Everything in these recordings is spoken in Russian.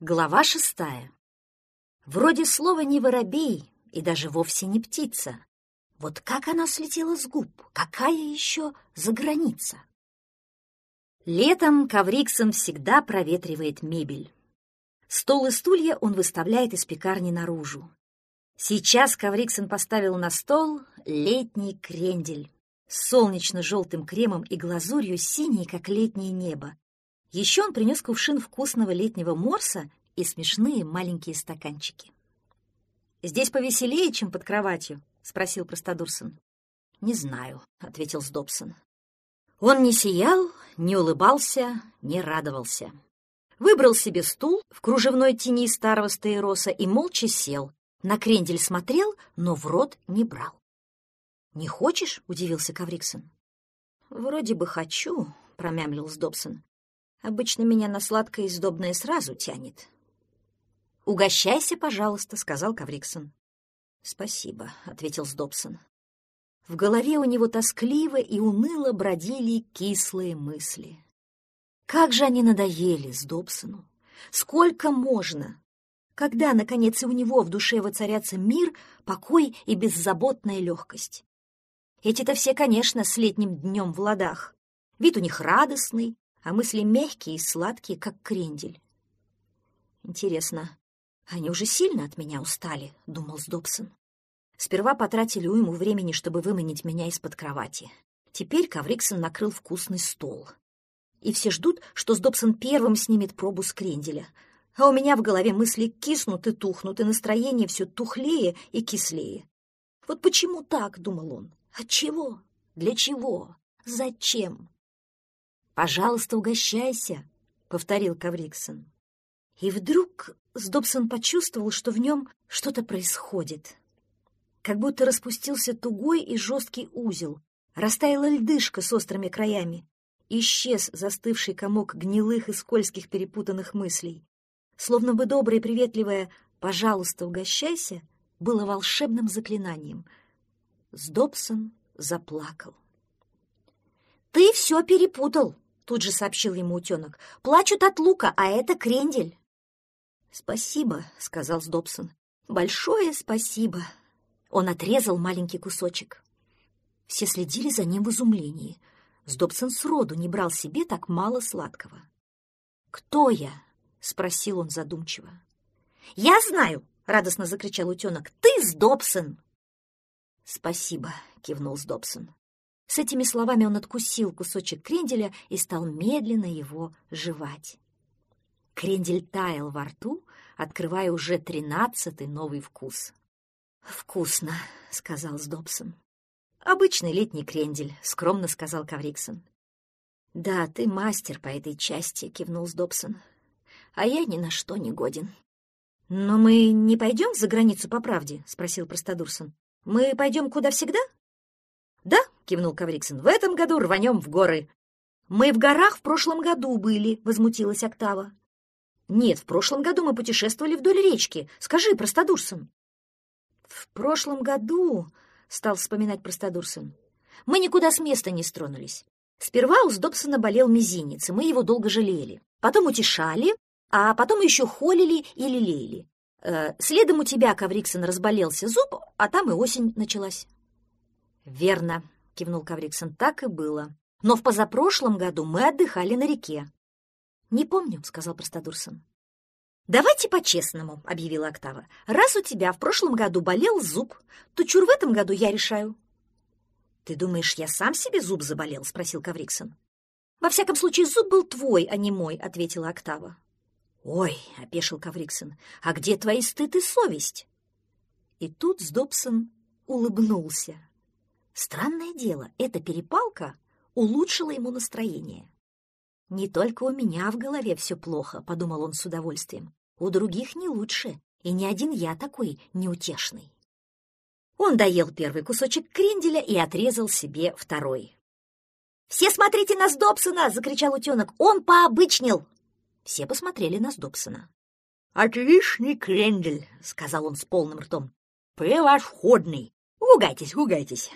Глава шестая. Вроде слова не воробей и даже вовсе не птица. Вот как она слетела с губ? Какая еще заграница? Летом Кавриксон всегда проветривает мебель. Стол и стулья он выставляет из пекарни наружу. Сейчас Кавриксон поставил на стол летний крендель с солнечно-желтым кремом и глазурью синий, как летнее небо, еще он принес кувшин вкусного летнего морса и смешные маленькие стаканчики. «Здесь повеселее, чем под кроватью?» — спросил Простодурсон. «Не знаю», — ответил Сдобсон. Он не сиял, не улыбался, не радовался. Выбрал себе стул в кружевной тени старого стаироса и молча сел. На крендель смотрел, но в рот не брал. «Не хочешь?» — удивился Кавриксон. «Вроде бы хочу», — промямлил Сдобсон. Обычно меня на сладкое и сдобное сразу тянет. «Угощайся, пожалуйста», — сказал Кавриксон. «Спасибо», — ответил Сдобсон. В голове у него тоскливо и уныло бродили кислые мысли. Как же они надоели Сдобсону! Сколько можно? Когда, наконец, и у него в душе воцарятся мир, покой и беззаботная легкость? Эти-то все, конечно, с летним днем в ладах. Вид у них радостный, а мысли мягкие и сладкие, как крендель. Интересно, они уже сильно от меня устали, — думал Сдобсон. Сперва потратили уйму времени, чтобы выманить меня из-под кровати. Теперь Кавриксон накрыл вкусный стол. И все ждут, что Сдобсон первым снимет пробу с кренделя. А у меня в голове мысли киснут и тухнут, и настроение все тухлее и кислее. Вот почему так, — думал он. От чего? Для чего? Зачем? «Пожалуйста, угощайся», — повторил Кавриксон. И вдруг Сдобсон почувствовал, что в нем что-то происходит. Как будто распустился тугой и жесткий узел, растаяла льдышка с острыми краями, исчез застывший комок гнилых и скользких перепутанных мыслей. Словно бы доброе и приветливое «пожалуйста, угощайся» было волшебным заклинанием. Сдобсон заплакал. «Ты все перепутал!» Тут же сообщил ему утенок. «Плачут от лука, а это крендель». «Спасибо», — сказал Сдобсон. «Большое спасибо». Он отрезал маленький кусочек. Все следили за ним в изумлении. Сдобсон сроду не брал себе так мало сладкого. «Кто я?» — спросил он задумчиво. «Я знаю!» — радостно закричал утенок. «Ты Сдобсон!» «Спасибо!» — кивнул Сдобсон. С этими словами он откусил кусочек кренделя и стал медленно его жевать. Крендель таял во рту, открывая уже тринадцатый новый вкус. «Вкусно», — сказал Сдобсон. «Обычный летний крендель», — скромно сказал Кавриксон. «Да, ты мастер по этой части», — кивнул Сдобсон. «А я ни на что не годен». «Но мы не пойдем за границу по правде?» — спросил Простодурсон. «Мы пойдем куда всегда?» «Да», — кивнул Кавриксон, — «в этом году рванем в горы». «Мы в горах в прошлом году были», — возмутилась Октава. «Нет, в прошлом году мы путешествовали вдоль речки. Скажи, Простодурсон». «В прошлом году», — стал вспоминать Простодурсон, — «мы никуда с места не стронулись. Сперва у Сдобсона болел мизинец, и мы его долго жалели. Потом утешали, а потом еще холили и лелеяли. Э, следом у тебя, Кавриксон, разболелся зуб, а там и осень началась». «Верно», — кивнул Кавриксон, — «так и было. Но в позапрошлом году мы отдыхали на реке». «Не помню», — сказал Простодурсон. «Давайте по-честному», — объявила Октава. «Раз у тебя в прошлом году болел зуб, то чур в этом году я решаю». «Ты думаешь, я сам себе зуб заболел?» — спросил Кавриксон. «Во всяком случае, зуб был твой, а не мой», — ответила Октава. «Ой», — опешил Кавриксон, — «а где твои стыд и совесть?» И тут Сдобсон улыбнулся. Странное дело, эта перепалка улучшила ему настроение. «Не только у меня в голове все плохо», — подумал он с удовольствием. «У других не лучше, и ни один я такой неутешный». Он доел первый кусочек кренделя и отрезал себе второй. «Все смотрите на Сдобсона!» — закричал утенок. «Он пообычнил!» Все посмотрели на Сдобсона. «Отличный крендель!» — сказал он с полным ртом. «Превосходный! Угайтесь, угайтесь!»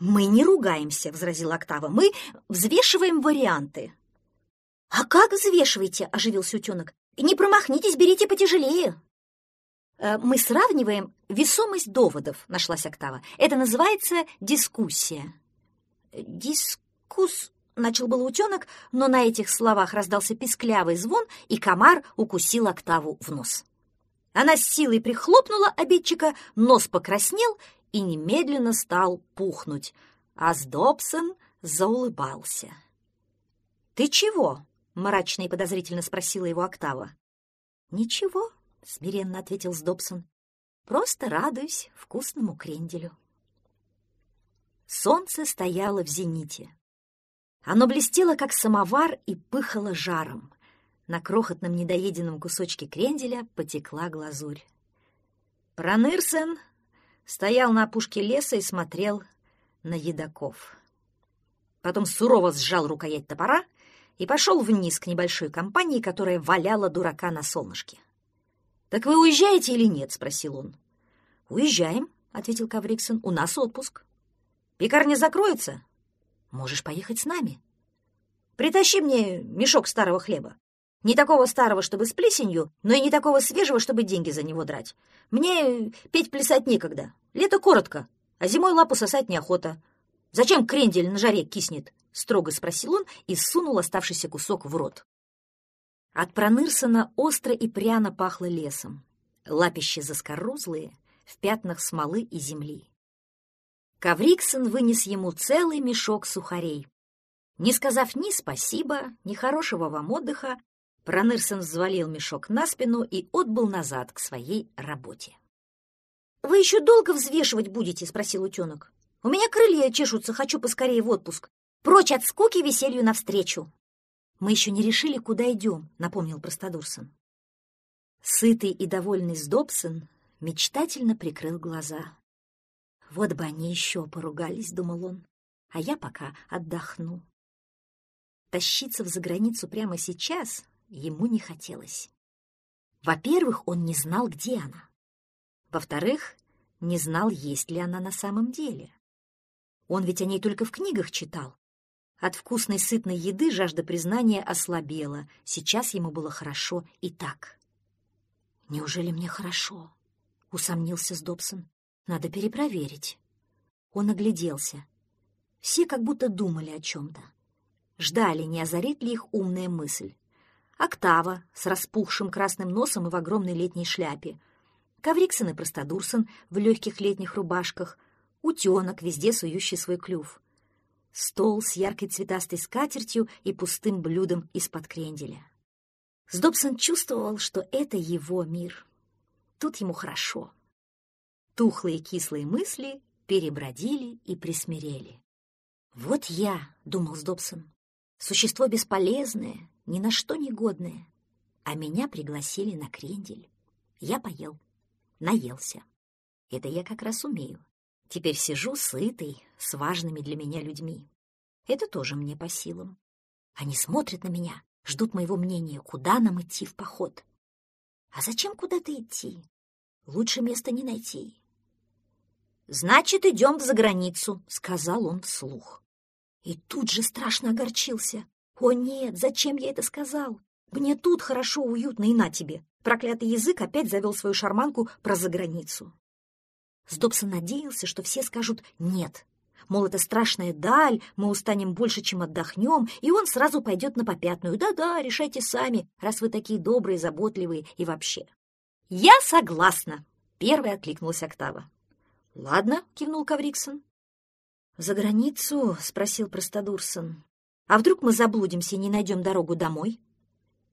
«Мы не ругаемся», — возразила Октава. «Мы взвешиваем варианты». «А как взвешиваете?» — оживился утенок. не промахнитесь, берите потяжелее. Э, мы сравниваем весомость доводов, нашлась Октава. Это называется дискуссия. Дискус... Начал был утенок, но на этих словах раздался писклявый звон, и комар укусил Октаву в нос. Она с силой прихлопнула обидчика, нос покраснел и немедленно стал пухнуть, а Сдобсон заулыбался. «Ты чего?» — мрачно и подозрительно спросила его Октава. «Ничего», — смиренно ответил Сдобсон. «Просто радуюсь вкусному кренделю». Солнце стояло в зените. Оно блестело, как самовар, и пыхало жаром. На крохотном недоеденном кусочке кренделя потекла глазурь. Пронырсен стоял на опушке леса и смотрел на едоков. Потом сурово сжал рукоять топора и пошел вниз к небольшой компании, которая валяла дурака на солнышке. «Так вы уезжаете или нет?» — спросил он. «Уезжаем», — ответил Кавриксон. «У нас отпуск». «Пекарня закроется?» Можешь поехать с нами. Притащи мне мешок старого хлеба. Не такого старого, чтобы с плесенью, но и не такого свежего, чтобы деньги за него драть. Мне петь плясать некогда. Лето коротко, а зимой лапу сосать неохота. Зачем крендель на жаре киснет? Строго спросил он и сунул оставшийся кусок в рот. От Пронырсона остро и пряно пахло лесом. Лапища заскорузлые, в пятнах смолы и земли. Кавриксон вынес ему целый мешок сухарей. Не сказав ни спасибо, ни хорошего вам отдыха, Пронырсон взвалил мешок на спину и отбыл назад к своей работе. — Вы еще долго взвешивать будете? — спросил утенок. — У меня крылья чешутся, хочу поскорее в отпуск. Прочь от скуки веселью навстречу. — Мы еще не решили, куда идем, — напомнил Простодурсон. Сытый и довольный Сдобсон мечтательно прикрыл глаза. Вот бы они еще поругались, думал он, а я пока отдохну. Тащиться в заграницу прямо сейчас ему не хотелось. Во-первых, он не знал, где она. Во-вторых, не знал, есть ли она на самом деле. Он ведь о ней только в книгах читал. От вкусной сытной еды жажда признания ослабела. Сейчас ему было хорошо и так. «Неужели мне хорошо?» — усомнился Сдобсон. Надо перепроверить. Он огляделся. Все как будто думали о чем-то. Ждали, не озарит ли их умная мысль. Октава с распухшим красным носом и в огромной летней шляпе. Кавриксон и Простодурсон в легких летних рубашках. Утенок, везде сующий свой клюв. Стол с яркой цветастой скатертью и пустым блюдом из-под кренделя. Сдобсон чувствовал, что это его мир. Тут ему хорошо. Тухлые кислые мысли перебродили и присмирели. «Вот я», — думал Сдобсон, — «существо бесполезное, ни на что не годное, а меня пригласили на крендель. Я поел, наелся. Это я как раз умею. Теперь сижу сытый, с важными для меня людьми. Это тоже мне по силам. Они смотрят на меня, ждут моего мнения, куда нам идти в поход. А зачем куда-то идти? Лучше места не найти. «Значит, идем в заграницу», — сказал он вслух. И тут же страшно огорчился. «О нет, зачем я это сказал? Мне тут хорошо, уютно и на тебе». Проклятый язык опять завел свою шарманку про заграницу. Сдобсон надеялся, что все скажут «нет». Мол, это страшная даль, мы устанем больше, чем отдохнем, и он сразу пойдет на попятную. Да-да, решайте сами, раз вы такие добрые, заботливые и вообще. «Я согласна!» — первой откликнулась Октава. «Ладно», — кивнул Кавриксон. «За границу?» — спросил Простодурсон. «А вдруг мы заблудимся и не найдем дорогу домой?»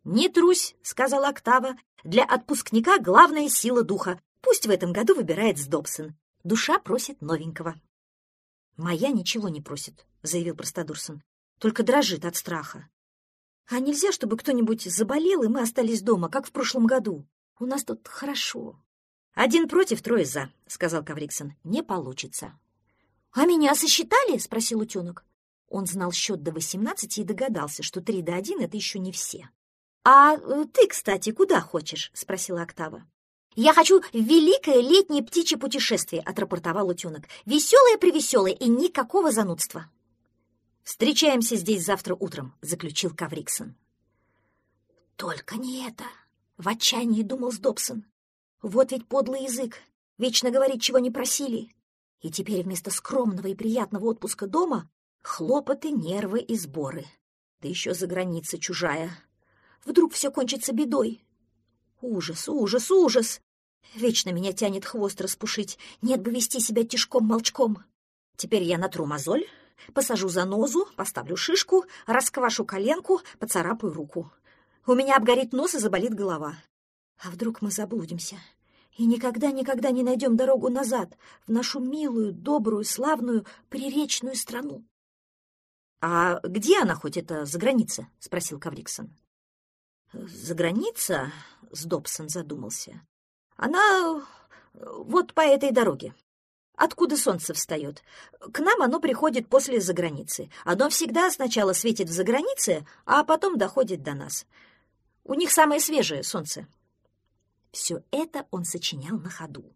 «Не трусь», — сказала Октава. «Для отпускника главная сила духа. Пусть в этом году выбирает Сдобсон. Душа просит новенького». «Моя ничего не просит», — заявил Простодурсон. «Только дрожит от страха». «А нельзя, чтобы кто-нибудь заболел, и мы остались дома, как в прошлом году? У нас тут хорошо». «Один против, трое за», — сказал Кавриксон. «Не получится». «А меня сосчитали?» — спросил утенок. Он знал счет до восемнадцати и догадался, что три до один — это еще не все. «А э, ты, кстати, куда хочешь?» — спросила Октава. «Я хочу великое летнее птичье путешествие», — отрапортовал утенок. «Веселое-превеселое и никакого занудства». «Встречаемся здесь завтра утром», — заключил Кавриксон. «Только не это», В отчаянии думал Сдобсон. Вот ведь подлый язык. Вечно говорить, чего не просили. И теперь вместо скромного и приятного отпуска дома хлопоты, нервы и сборы. Да еще за граница чужая. Вдруг все кончится бедой. Ужас, ужас, ужас! Вечно меня тянет хвост распушить. Нет бы вести себя тишком-молчком. Теперь я натру мозоль, посажу занозу, поставлю шишку, расквашу коленку, поцарапаю руку. У меня обгорит нос и заболит голова. А вдруг мы заблудимся и никогда-никогда не найдем дорогу назад в нашу милую, добрую, славную, приречную страну? — А где она хоть это за граница? — спросил Кавриксон. — За граница? — Сдобсон задумался. — Она вот по этой дороге. Откуда солнце встает? К нам оно приходит после заграницы. Оно всегда сначала светит в загранице, а потом доходит до нас. У них самое свежее солнце. Все это он сочинял на ходу.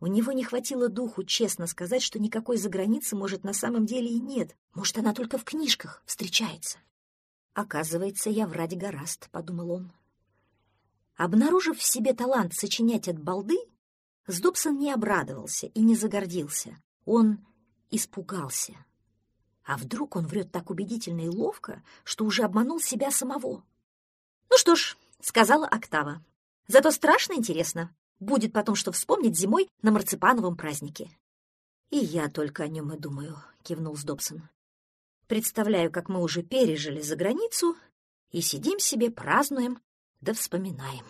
У него не хватило духу честно сказать, что никакой заграницы, может, на самом деле и нет. Может, она только в книжках встречается. «Оказывается, я врать гораст», — подумал он. Обнаружив в себе талант сочинять от балды, Сдобсон не обрадовался и не загордился. Он испугался. А вдруг он врет так убедительно и ловко, что уже обманул себя самого? «Ну что ж», — сказала Октава, — «зато страшно интересно. Будет потом что вспомнить зимой на марципановом празднике». «И я только о нем и думаю», — кивнул Сдобсон. «Представляю, как мы уже пережили за границу и сидим себе, празднуем да вспоминаем».